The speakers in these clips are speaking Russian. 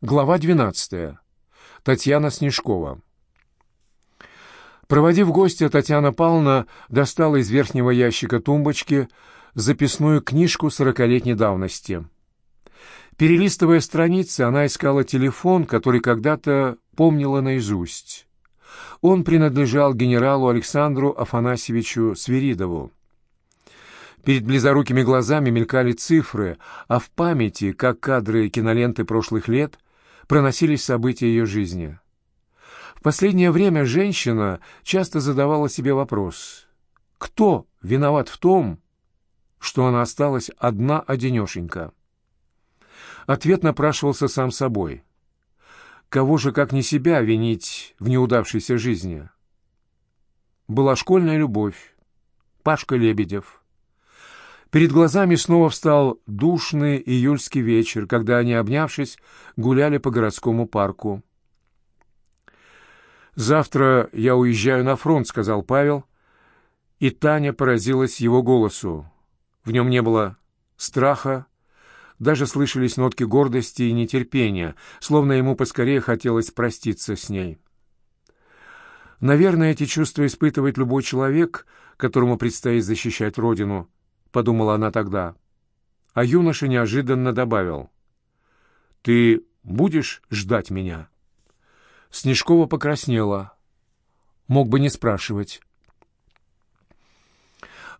Глава 12. Татьяна Снежкова. Проводив гостя, Татьяна Павловна достала из верхнего ящика тумбочки записную книжку сорокалетней давности. Перелистывая страницы, она искала телефон, который когда-то помнила наизусть. Он принадлежал генералу Александру Афанасьевичу Свиридову. Перед близорукими глазами мелькали цифры, а в памяти, как кадры киноленты прошлых лет – проносились события ее жизни. В последнее время женщина часто задавала себе вопрос, кто виноват в том, что она осталась одна-одинешенька? Ответ напрашивался сам собой. Кого же, как не себя, винить в неудавшейся жизни? Была школьная любовь, Пашка Лебедев. Перед глазами снова встал душный июльский вечер, когда они, обнявшись, гуляли по городскому парку. «Завтра я уезжаю на фронт», — сказал Павел, и Таня поразилась его голосу. В нем не было страха, даже слышались нотки гордости и нетерпения, словно ему поскорее хотелось проститься с ней. Наверное, эти чувства испытывает любой человек, которому предстоит защищать родину —— подумала она тогда. А юноша неожиданно добавил. «Ты будешь ждать меня?» Снежкова покраснела. Мог бы не спрашивать.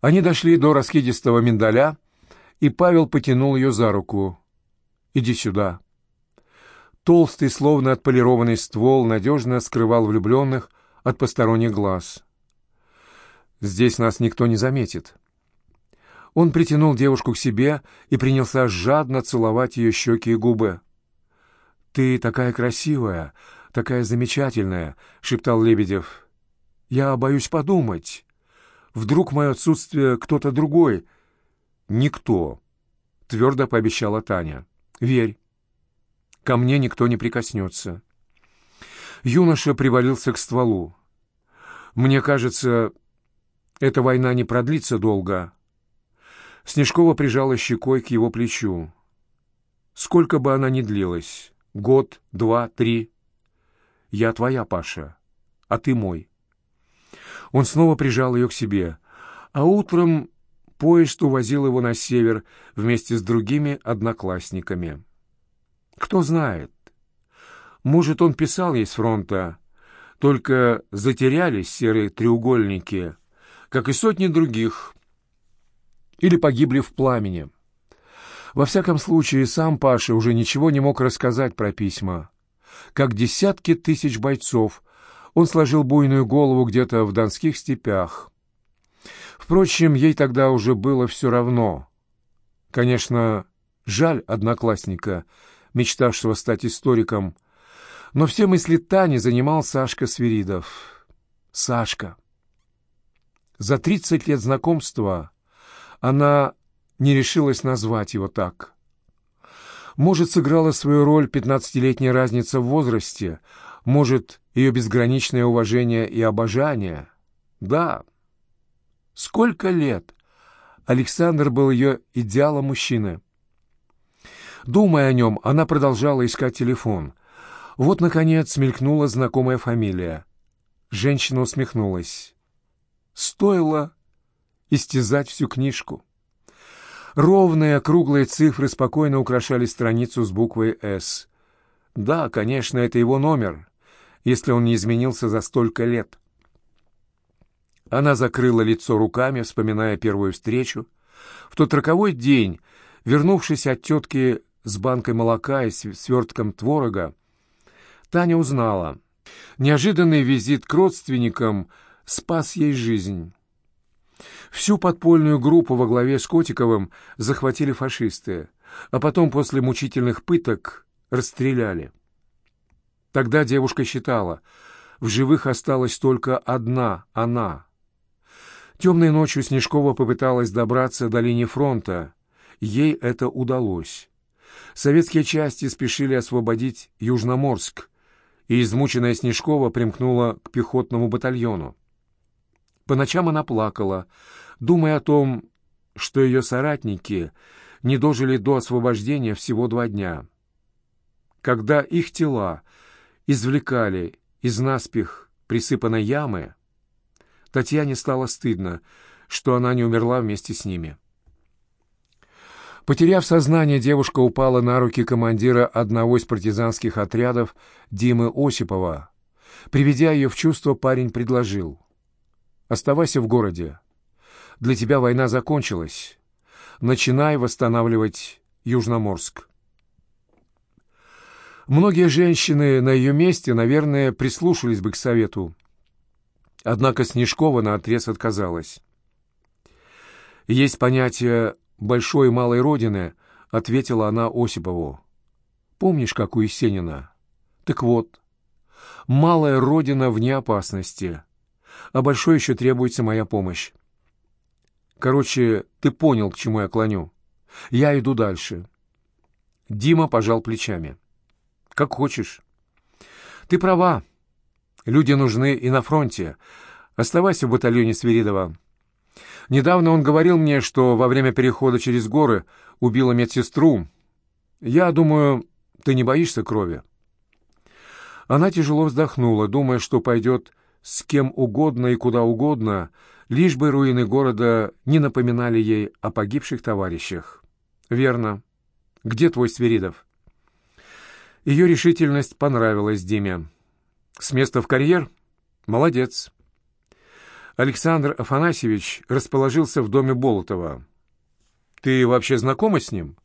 Они дошли до раскидистого миндаля, и Павел потянул ее за руку. «Иди сюда». Толстый, словно отполированный ствол, надежно скрывал влюбленных от посторонних глаз. «Здесь нас никто не заметит». Он притянул девушку к себе и принялся жадно целовать ее щеки и губы. «Ты такая красивая, такая замечательная», — шептал Лебедев. «Я боюсь подумать. Вдруг мое отсутствие кто-то другой?» «Никто», — твердо пообещала Таня. «Верь, ко мне никто не прикоснется». Юноша привалился к стволу. «Мне кажется, эта война не продлится долго». Снежкова прижала щекой к его плечу. Сколько бы она ни длилась, год, два, три. Я твоя, Паша, а ты мой. Он снова прижал ее к себе, а утром поезд увозил его на север вместе с другими одноклассниками. Кто знает, может, он писал ей с фронта, только затерялись серые треугольники, как и сотни других, или погибли в пламени. Во всяком случае, сам Паша уже ничего не мог рассказать про письма. Как десятки тысяч бойцов, он сложил буйную голову где-то в донских степях. Впрочем, ей тогда уже было все равно. Конечно, жаль одноклассника, мечтавшего стать историком, но все мысли Тани занимал Сашка Свиридов. Сашка. За тридцать лет знакомства она не решилась назвать его так. Может, сыграла свою роль пятнадцатилетняя разница в возрасте, может, ее безграничное уважение и обожание. Да. Сколько лет Александр был ее идеалом мужчины. Думая о нем, она продолжала искать телефон. Вот, наконец, мелькнула знакомая фамилия. Женщина усмехнулась. Стоило истязать всю книжку. Ровные круглые цифры спокойно украшали страницу с буквой «С». Да, конечно, это его номер, если он не изменился за столько лет. Она закрыла лицо руками, вспоминая первую встречу. В тот роковой день, вернувшись от тетки с банкой молока и свертком творога, Таня узнала. Неожиданный визит к родственникам спас ей жизнь. Всю подпольную группу во главе с Котиковым захватили фашисты, а потом после мучительных пыток расстреляли. Тогда девушка считала, в живых осталась только одна она. Темной ночью Снежкова попыталась добраться до линии фронта. Ей это удалось. Советские части спешили освободить Южноморск, и измученная Снежкова примкнула к пехотному батальону. По ночам она плакала, думая о том, что ее соратники не дожили до освобождения всего два дня. когда их тела извлекали из наспех присыпанной ямы, Татьяне стало стыдно, что она не умерла вместе с ними. Потеряв сознание, девушка упала на руки командира одного из партизанских отрядов Димы Осипова. Приведя ее в чувство, парень предложил. «Оставайся в городе. Для тебя война закончилась. Начинай восстанавливать Южноморск». Многие женщины на ее месте, наверное, прислушались бы к совету. Однако Снежкова наотрез отказалась. Есть понятие «большой и малой родины», — ответила она Осипову. «Помнишь, как у Есенина? Так вот, малая родина вне опасности, а большой еще требуется моя помощь. Короче, ты понял, к чему я клоню. Я иду дальше». Дима пожал плечами. «Как хочешь». «Ты права. Люди нужны и на фронте. Оставайся в батальоне Свиридова». Недавно он говорил мне, что во время перехода через горы убила медсестру. Я думаю, ты не боишься крови?» Она тяжело вздохнула, думая, что пойдет с кем угодно и куда угодно, лишь бы руины города не напоминали ей о погибших товарищах. «Верно. Где твой Свиридов?» Ее решительность понравилась Диме. «С места в карьер? Молодец. Александр Афанасьевич расположился в доме Болотова. «Ты вообще знакома с ним?»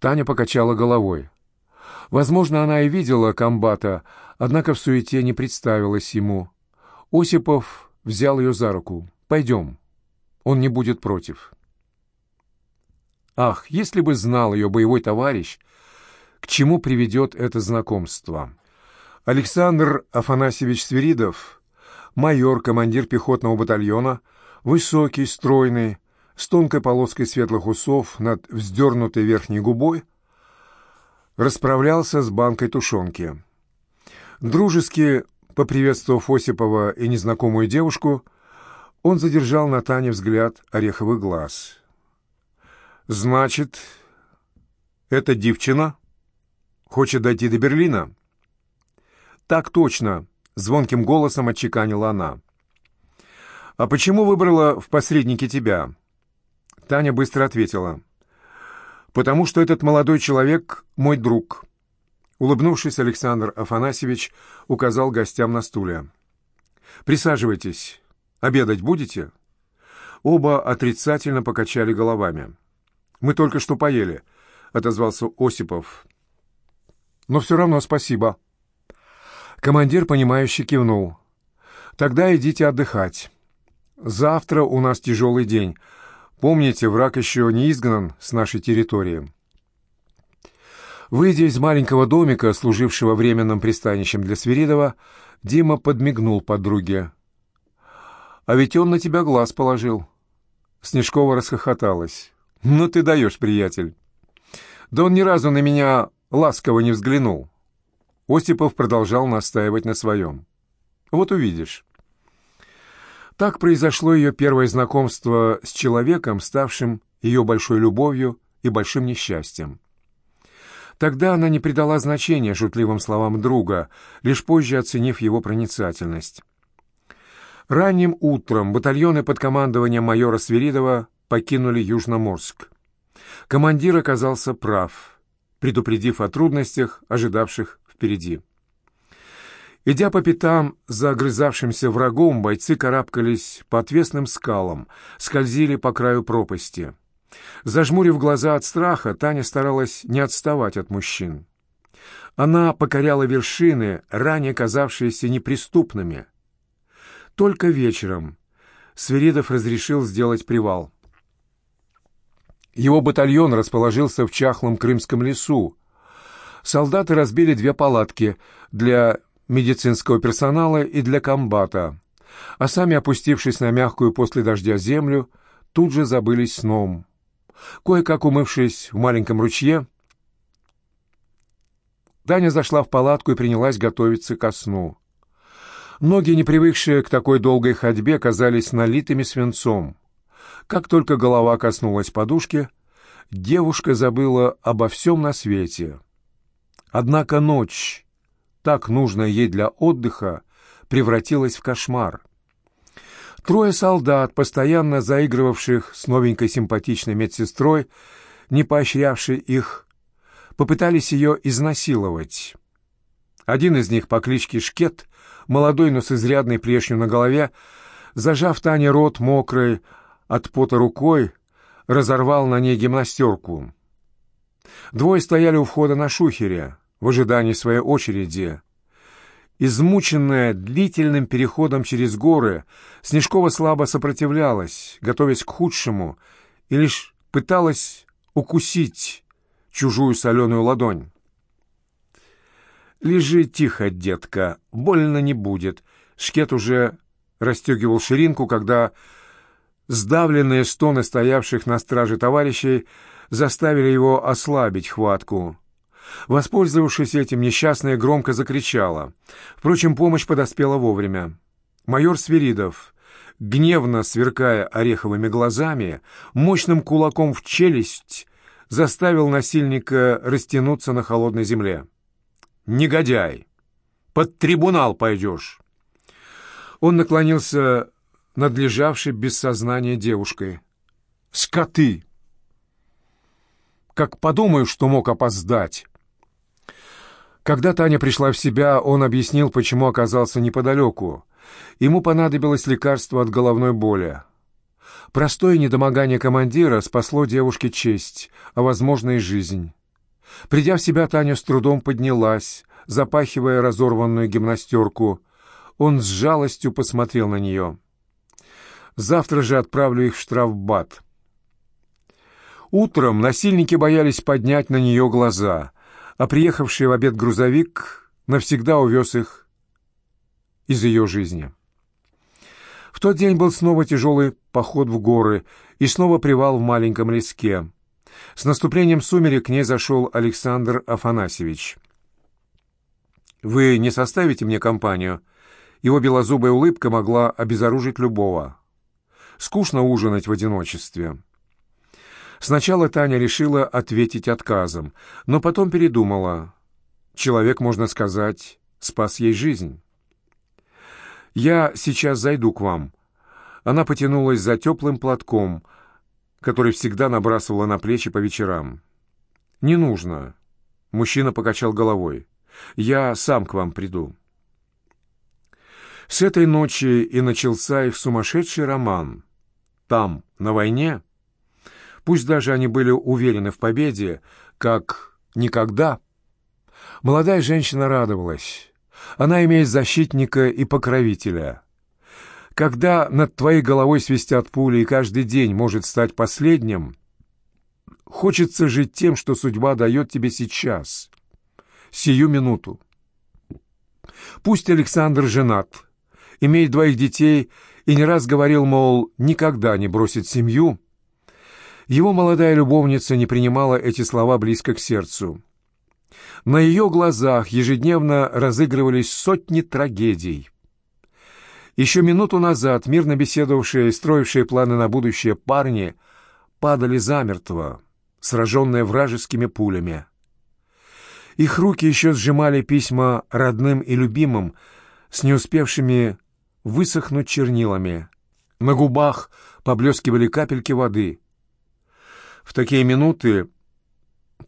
Таня покачала головой. Возможно, она и видела комбата, однако в суете не представилась ему. Осипов взял ее за руку. «Пойдем. Он не будет против». Ах, если бы знал ее боевой товарищ, к чему приведет это знакомство. Александр Афанасьевич Свиридов майор, командир пехотного батальона, высокий, стройный, с тонкой полоской светлых усов над вздернутой верхней губой, расправлялся с банкой тушенки. Дружески поприветствовав Осипова и незнакомую девушку, он задержал на Тане взгляд ореховых глаз. «Значит, эта девчина хочет дойти до Берлина?» «Так точно», — звонким голосом отчеканила она. «А почему выбрала в посреднике тебя?» Таня быстро ответила. «Потому что этот молодой человек — мой друг». Улыбнувшись, Александр Афанасьевич указал гостям на стуле. «Присаживайтесь. Обедать будете?» Оба отрицательно покачали головами. «Мы только что поели», — отозвался Осипов. «Но все равно спасибо». Командир, понимающе кивнул. «Тогда идите отдыхать. Завтра у нас тяжелый день. Помните, враг еще не изгнан с нашей территории». Выйдя из маленького домика, служившего временным пристанищем для Свиридова, Дима подмигнул подруге. «А ведь он на тебя глаз положил». Снежкова расхохоталась. «Ну ты даешь, приятель». «Да он ни разу на меня ласково не взглянул». Осипов продолжал настаивать на своем. «Вот увидишь». Так произошло ее первое знакомство с человеком, ставшим ее большой любовью и большим несчастьем. Тогда она не придала значения шутливым словам друга, лишь позже оценив его проницательность. Ранним утром батальоны под командованием майора Свиридова покинули Южноморск. Командир оказался прав, предупредив о трудностях, ожидавших впереди. Идя по пятам за огрызавшимся врагом, бойцы карабкались по отвесным скалам, скользили по краю пропасти. Зажмурив глаза от страха, Таня старалась не отставать от мужчин. Она покоряла вершины, ранее казавшиеся неприступными. Только вечером Свиридов разрешил сделать привал. Его батальон расположился в чахлом крымском лесу, солдаты разбили две палатки для медицинского персонала и для комбата, а сами, опустившись на мягкую после дождя землю, тут же забылись сном. Кое-как умывшись в маленьком ручье, Таня зашла в палатку и принялась готовиться ко сну. Ноги, не привыкшие к такой долгой ходьбе, казались налитыми свинцом. Как только голова коснулась подушки, девушка забыла обо всем на свете — Однако ночь, так нужная ей для отдыха, превратилась в кошмар. Трое солдат, постоянно заигрывавших с новенькой симпатичной медсестрой, не поощрявшей их, попытались ее изнасиловать. Один из них по кличке Шкет, молодой, но с изрядной плешью на голове, зажав Тане рот мокрой от пота рукой, разорвал на ней гимнастерку. Двое стояли у входа на шухере, в ожидании своей очереди. Измученная длительным переходом через горы, Снежкова слабо сопротивлялась, готовясь к худшему, и лишь пыталась укусить чужую соленую ладонь. «Лежи тихо, детка, больно не будет». Шкет уже расстегивал ширинку, когда сдавленные стоны стоявших на страже товарищей заставили его ослабить хватку. Воспользовавшись этим, несчастная громко закричала. Впрочем, помощь подоспела вовремя. Майор Свиридов, гневно сверкая ореховыми глазами, мощным кулаком в челюсть заставил насильника растянуться на холодной земле. «Негодяй! Под трибунал пойдешь!» Он наклонился над лежавшей без сознания девушкой. «Скоты! Как подумаю, что мог опоздать!» Когда Таня пришла в себя, он объяснил, почему оказался неподалеку. Ему понадобилось лекарство от головной боли. Простое недомогание командира спасло девушке честь, а, возможно, и жизнь. Придя в себя, Таня с трудом поднялась, запахивая разорванную гимнастерку. Он с жалостью посмотрел на нее. «Завтра же отправлю их в штрафбат». Утром насильники боялись поднять на нее глаза, а приехавший в обед грузовик навсегда увез их из ее жизни. В тот день был снова тяжелый поход в горы и снова привал в маленьком леске. С наступлением сумерек к ней зашел Александр Афанасьевич. «Вы не составите мне компанию?» Его белозубая улыбка могла обезоружить любого. Скучно ужинать в одиночестве. Сначала Таня решила ответить отказом, но потом передумала. Человек, можно сказать, спас ей жизнь. «Я сейчас зайду к вам». Она потянулась за теплым платком, который всегда набрасывала на плечи по вечерам. «Не нужно». Мужчина покачал головой. «Я сам к вам приду». С этой ночи и начался их сумасшедший роман. Там, на войне, пусть даже они были уверены в победе, как никогда, молодая женщина радовалась. Она имеет защитника и покровителя. Когда над твоей головой свистят пули и каждый день может стать последним, хочется жить тем, что судьба дает тебе сейчас, сию минуту. Пусть Александр женат, имеет двоих детей и не раз говорил, мол, никогда не бросит семью, его молодая любовница не принимала эти слова близко к сердцу. На ее глазах ежедневно разыгрывались сотни трагедий. Еще минуту назад мирно беседовавшие и строившие планы на будущее парни падали замертво, сраженные вражескими пулями. Их руки еще сжимали письма родным и любимым с не успевшими высохнуть чернилами. На губах поблескивали капельки воды. В такие минуты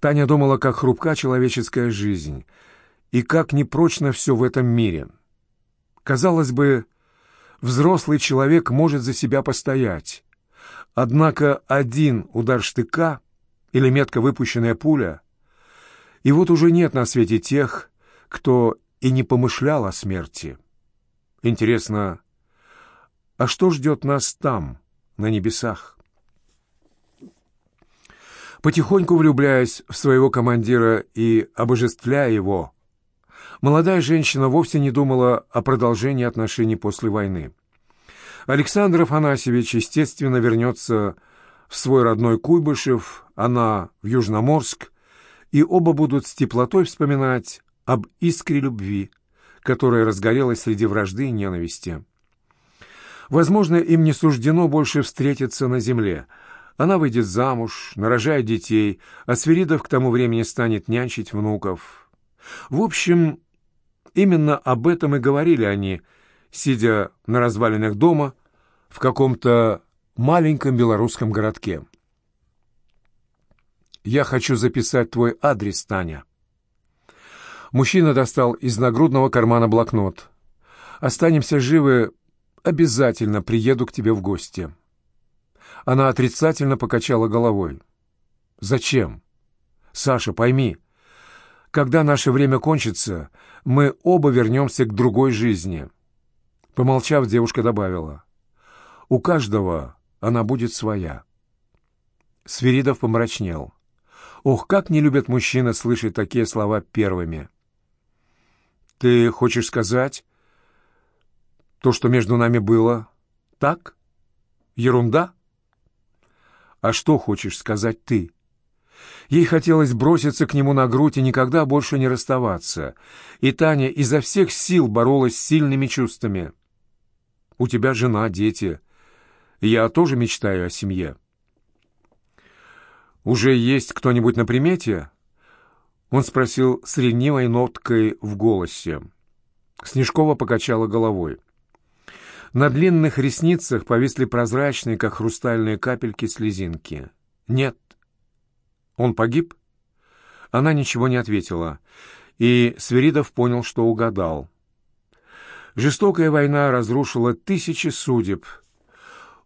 Таня думала, как хрупка человеческая жизнь и как непрочно все в этом мире. Казалось бы, взрослый человек может за себя постоять. Однако один удар штыка или метко выпущенная пуля, и вот уже нет на свете тех, кто и не помышлял о смерти. Интересно, а что ждет нас там, на небесах? Потихоньку влюбляясь в своего командира и обожествляя его, молодая женщина вовсе не думала о продолжении отношений после войны. Александр Афанасьевич, естественно, вернется в свой родной Куйбышев, она в Южноморск, и оба будут с теплотой вспоминать об искре любви, которая разгорелась среди вражды и ненависти. Возможно, им не суждено больше встретиться на земле – она выйдет замуж, нарожает детей, а Свиридов к тому времени станет нянчить внуков. В общем, именно об этом и говорили они, сидя на развалинах дома в каком-то маленьком белорусском городке. «Я хочу записать твой адрес, Таня». Мужчина достал из нагрудного кармана блокнот. «Останемся живы, обязательно приеду к тебе в гости». Она отрицательно покачала головой. «Зачем? Саша, пойми, когда наше время кончится, мы оба вернемся к другой жизни». Помолчав, девушка добавила. «У каждого она будет своя». Свиридов помрачнел. Ох, как не любят мужчины слышать такие слова первыми. «Ты хочешь сказать, то, что между нами было, так? Ерунда?» «А что хочешь сказать ты?» Ей хотелось броситься к нему на грудь и никогда больше не расставаться. И Таня изо всех сил боролась с сильными чувствами. «У тебя жена, дети. Я тоже мечтаю о семье». «Уже есть кто-нибудь на примете?» Он спросил с ревнивой ноткой в голосе. Снежкова покачала головой. На длинных ресницах повисли прозрачные, как хрустальные капельки, слезинки. «Нет». «Он погиб?» Она ничего не ответила, и Сверидов понял, что угадал. Жестокая война разрушила тысячи судеб.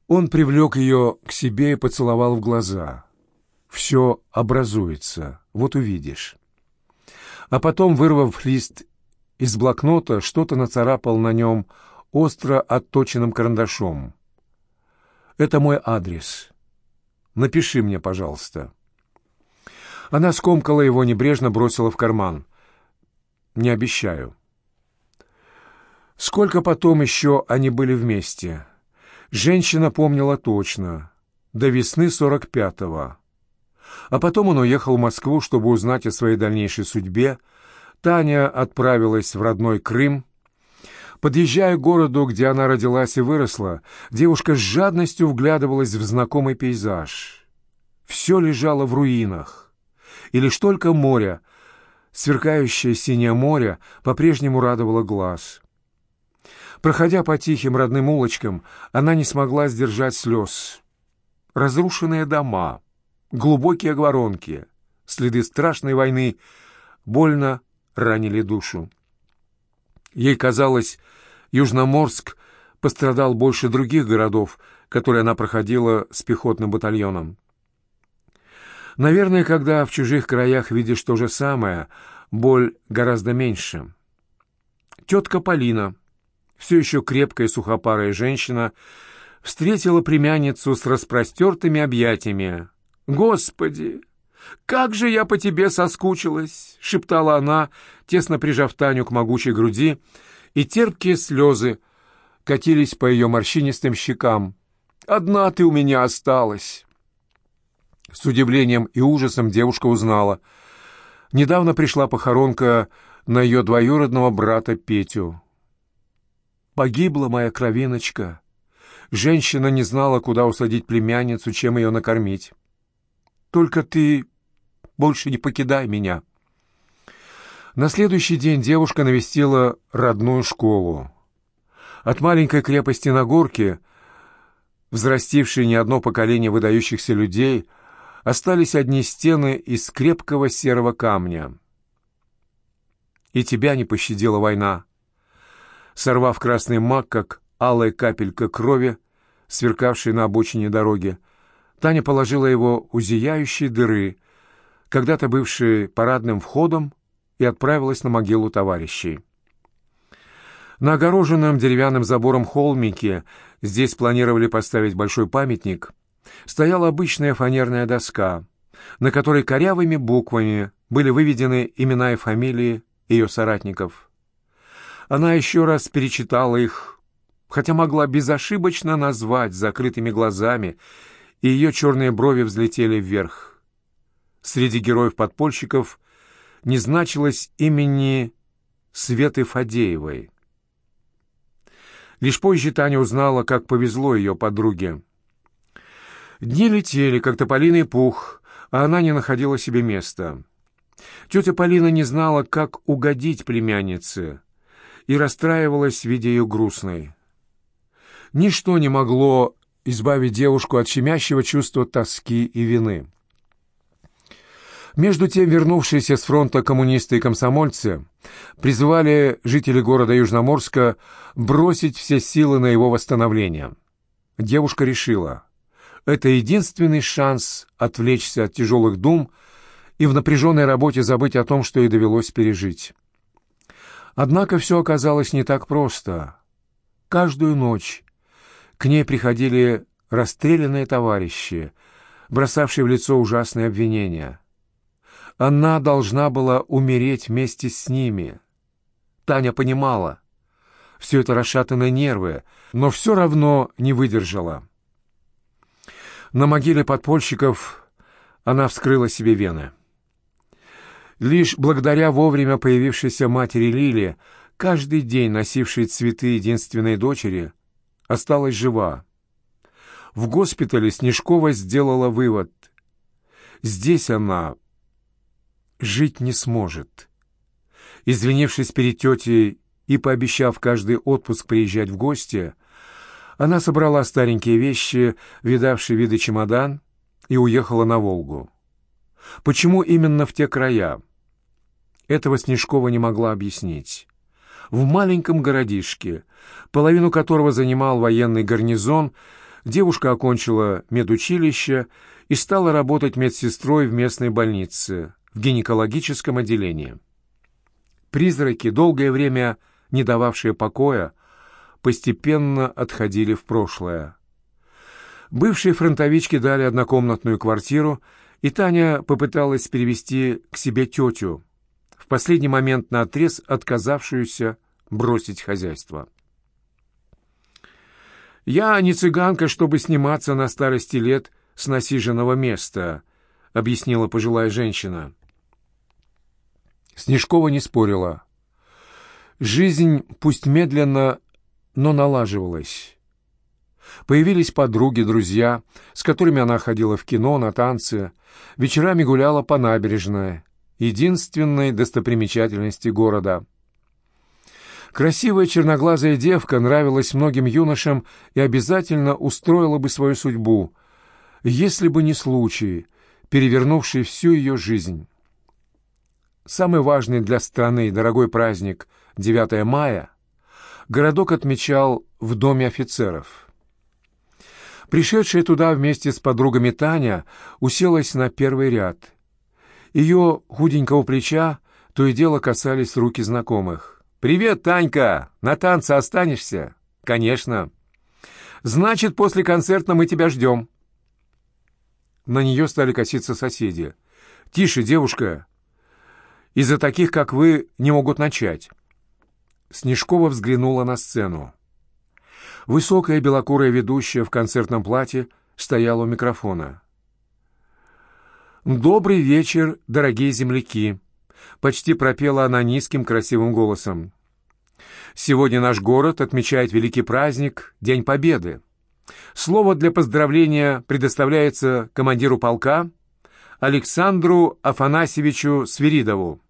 Он привлек ее к себе и поцеловал в глаза. «Все образуется, вот увидишь». А потом, вырвав лист из блокнота, что-то нацарапал на нем остро отточенным карандашом. «Это мой адрес. Напиши мне, пожалуйста». Она скомкала его, небрежно бросила в карман. «Не обещаю». Сколько потом еще они были вместе? Женщина помнила точно. До весны сорок пятого. А потом он уехал в Москву, чтобы узнать о своей дальнейшей судьбе. Таня отправилась в родной Крым, Подъезжая к городу, где она родилась и выросла, девушка с жадностью вглядывалась в знакомый пейзаж. Все лежало в руинах. И лишь только море, сверкающее синее море, по-прежнему радовало глаз. Проходя по тихим родным улочкам, она не смогла сдержать слез. Разрушенные дома, глубокие воронки, следы страшной войны больно ранили душу. Ей казалось, Южноморск пострадал больше других городов, которые она проходила с пехотным батальоном. Наверное, когда в чужих краях видишь то же самое, боль гораздо меньше. Тетка Полина, все еще крепкая сухопарая женщина, встретила племянницу с распростертыми объятиями. «Господи, как же я по тебе соскучилась!» — шептала она, тесно прижав Таню к могучей груди, и терпкие слезы катились по ее морщинистым щекам. «Одна ты у меня осталась!» С удивлением и ужасом девушка узнала. Недавно пришла похоронка на ее двоюродного брата Петю. «Погибла моя кровиночка!» Женщина не знала, куда усадить племянницу, чем ее накормить. «Только ты больше не покидай меня!» На следующий день девушка навестила родную школу. От маленькой крепости на горке, взрастившей не одно поколение выдающихся людей, остались одни стены из крепкого серого камня. И тебя не пощадила война. Сорвав красный мак, как алая капелька крови, сверкавшей на обочине дороги, Таня положила его у зияющей дыры, когда-то бывшей парадным входом и отправилась на могилу товарищей. На огороженном деревянным забором холмике, здесь планировали поставить большой памятник, стояла обычная фанерная доска, на которой корявыми буквами были выведены имена и фамилии ее соратников. Она еще раз перечитала их, хотя могла безошибочно назвать закрытыми глазами, и ее черные брови взлетели вверх. Среди героев-подпольщиков не значилось имени Светы Фадеевой. Лишь позже Таня узнала, как повезло ее подруге. Дни летели, как тополиный пух, а она не находила себе места. Тетя Полина не знала, как угодить племяннице, и расстраивалась, видя ее грустной. Ничто не могло избавить девушку от щемящего чувства тоски и вины. Между тем, вернувшиеся с фронта коммунисты и комсомольцы призывали жителей города Южноморска бросить все силы на его восстановление. Девушка решила, это единственный шанс отвлечься от тяжелых дум и в напряженной работе забыть о том, что ей довелось пережить. Однако все оказалось не так просто. Каждую ночь к ней приходили расстрелянные товарищи, бросавшие в лицо ужасные обвинения. Она должна была умереть вместе с ними. Таня понимала. Все это расшатанные нервы, но все равно не выдержала. На могиле подпольщиков она вскрыла себе вены. Лишь благодаря вовремя появившейся матери Лили, каждый день носившей цветы единственной дочери, осталась жива. В госпитале Снежкова сделала вывод. Здесь она жить не сможет. Извинившись перед тетей и пообещав каждый отпуск приезжать в гости, она собрала старенькие вещи, видавший виды чемодан, и уехала на Волгу. Почему именно в те края? Этого Снежкова не могла объяснить. В маленьком городишке, половину которого занимал военный гарнизон, девушка окончила медучилище и стала работать медсестрой в местной больнице в гинекологическом отделении. Призраки, долгое время не дававшие покоя, постепенно отходили в прошлое. Бывшие фронтовички дали однокомнатную квартиру, и Таня попыталась перевести к себе тетю, в последний момент наотрез отказавшуюся бросить хозяйство. «Я не цыганка, чтобы сниматься на старости лет с насиженного места», — объяснила пожилая женщина. Снежкова не спорила. Жизнь, пусть медленно, но налаживалась. Появились подруги, друзья, с которыми она ходила в кино, на танцы, вечерами гуляла по набережной, единственной достопримечательности города. Красивая черноглазая девка нравилась многим юношам и обязательно устроила бы свою судьбу, если бы не случай, перевернувший всю ее жизнь. Самый важный для страны дорогой праздник 9 мая городок отмечал в Доме офицеров. Пришедшая туда вместе с подругами Таня уселась на первый ряд. Ее худенького плеча то и дело касались руки знакомых. «Привет, Танька! На танцы останешься?» «Конечно!» «Значит, после концерта мы тебя ждем!» На нее стали коситься соседи. «Тише, девушка! Из-за таких, как вы, не могут начать». Снежкова взглянула на сцену. Высокая белокурая ведущая в концертном платье стояла у микрофона. «Добрый вечер, дорогие земляки!» — почти пропела она низким красивым голосом. «Сегодня наш город отмечает великий праздник — День Победы. Слово для поздравления предоставляется командиру полка Александру Афанасьевичу Свиридову.